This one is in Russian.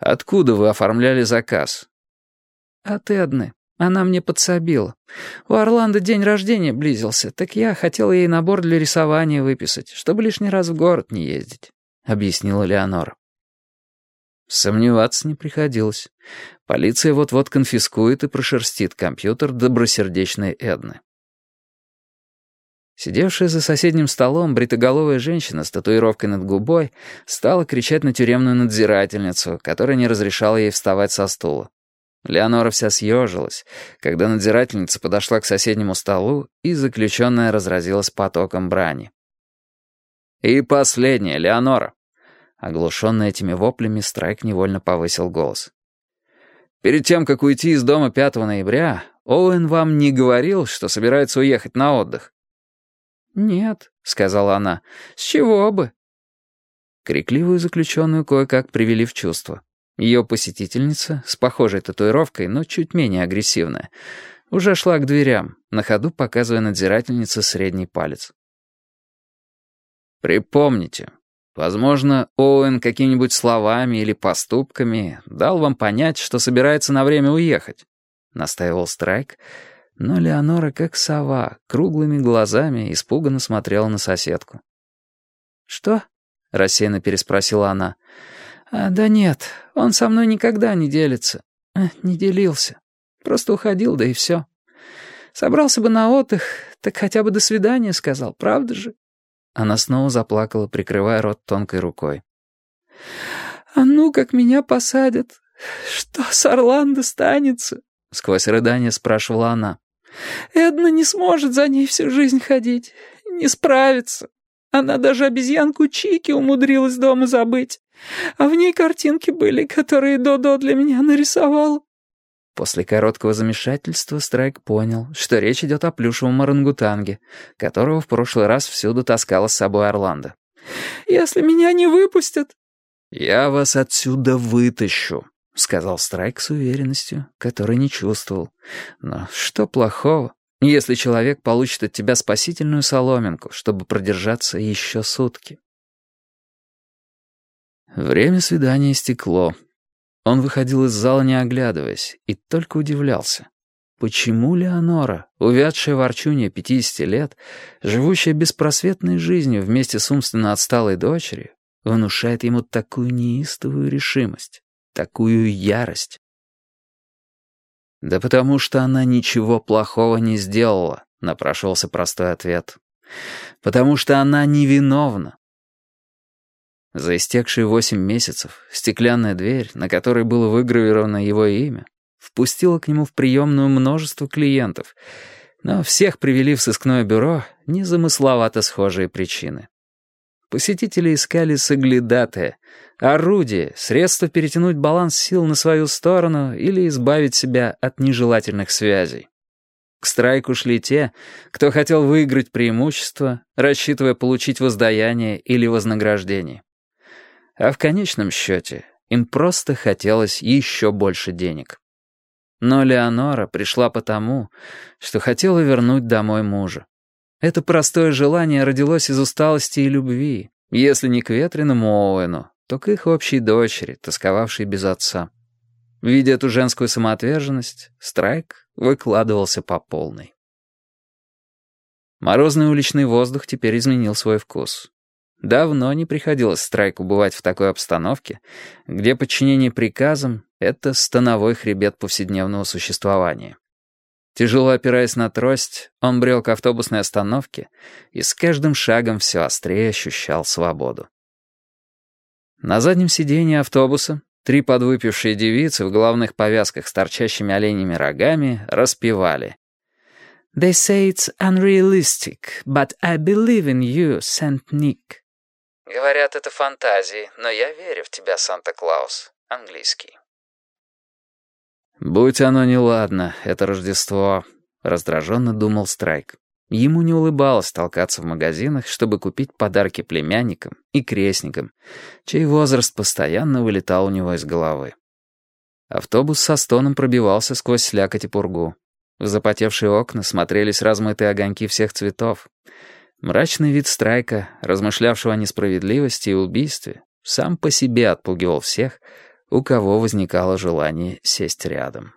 «Откуда вы оформляли заказ?» «От Эдны. Она мне подсобила. У Орландо день рождения близился, так я хотела ей набор для рисования выписать, чтобы лишний раз в город не ездить», — объяснила Леонора. Сомневаться не приходилось. Полиция вот-вот конфискует и прошерстит компьютер добросердечной Эдны. Сидевшая за соседним столом бритоголовая женщина с татуировкой над губой стала кричать на тюремную надзирательницу, которая не разрешала ей вставать со стула. Леонора вся съежилась, когда надзирательница подошла к соседнему столу, и заключенная разразилась потоком брани. «И последнее, Леонора!» Оглушенный этими воплями, Страйк невольно повысил голос. «Перед тем, как уйти из дома 5 ноября, Оуэн вам не говорил, что собирается уехать на отдых?» «Нет», — сказала она, — «с чего бы?» Крикливую заключенную кое-как привели в чувство. Ее посетительница, с похожей татуировкой, но чуть менее агрессивная, уже шла к дверям, на ходу показывая надзирательнице средний палец. «Припомните, возможно, Оуэн какими-нибудь словами или поступками дал вам понять, что собирается на время уехать», — настаивал Страйк, — но Леонора, как сова, круглыми глазами испуганно смотрела на соседку. «Что?» — рассеянно переспросила она. «А, «Да нет, он со мной никогда не делится. А, не делился. Просто уходил, да и все. Собрался бы на отдых, так хотя бы до свидания сказал, правда же?» Она снова заплакала, прикрывая рот тонкой рукой. «А ну, как меня посадят! Что с Орландо станется?» — сквозь рыдание спрашивала она. Эдна не сможет за ней всю жизнь ходить, не справится. Она даже обезьянку Чики умудрилась дома забыть. А в ней картинки были, которые Додо для меня нарисовал. После короткого замешательства Страйк понял, что речь идет о плюшевом орангутанге, которого в прошлый раз всюду таскала с собой Орландо. «Если меня не выпустят...» «Я вас отсюда вытащу», — сказал Страйк с уверенностью, которой не чувствовал. «Но что плохого, если человек получит от тебя спасительную соломинку, чтобы продержаться еще сутки?» Время свидания истекло. Он выходил из зала, не оглядываясь, и только удивлялся. Почему Леонора, увядшая ворчунья 50 лет, живущая беспросветной жизнью вместе с умственно отсталой дочерью, внушает ему такую неистовую решимость? Такую ярость? «Да потому что она ничего плохого не сделала», — напрашивался простой ответ. «Потому что она невиновна». За истекшие восемь месяцев стеклянная дверь, на которой было выгравировано его имя, впустила к нему в приемную множество клиентов, но всех привели в сыскное бюро незамысловато схожие причины. Посетители искали соглядатая, орудие, средство перетянуть баланс сил на свою сторону или избавить себя от нежелательных связей. К страйку шли те, кто хотел выиграть преимущество, рассчитывая получить воздаяние или вознаграждение. А в конечном счете им просто хотелось еще больше денег. Но Леонора пришла потому, что хотела вернуть домой мужа. Это простое желание родилось из усталости и любви, если не к ветреному Оуэну, то к их общей дочери, тосковавшей без отца. Видя эту женскую самоотверженность, Страйк выкладывался по полной. Морозный уличный воздух теперь изменил свой вкус. Давно не приходилось Страйку бывать в такой обстановке, где подчинение приказам — это становой хребет повседневного существования. Тяжело опираясь на трость, он брел к автобусной остановке и с каждым шагом все острее ощущал свободу. На заднем сиденье автобуса три подвыпившие девицы в головных повязках с торчащими оленями рогами распевали. «They say it's unrealistic, but I believe in you, Saint-Nick». Говорят, это фантазии, но я верю в тебя, Санта-Клаус. Английский. «Будь оно неладно, это Рождество», — раздраженно думал Страйк. Ему не улыбалось толкаться в магазинах, чтобы купить подарки племянникам и крестникам, чей возраст постоянно вылетал у него из головы. Автобус со стоном пробивался сквозь слякоть и пургу. В запотевшие окна смотрелись размытые огоньки всех цветов. Мрачный вид Страйка, размышлявшего о несправедливости и убийстве, сам по себе отпугивал всех, у кого возникало желание сесть рядом.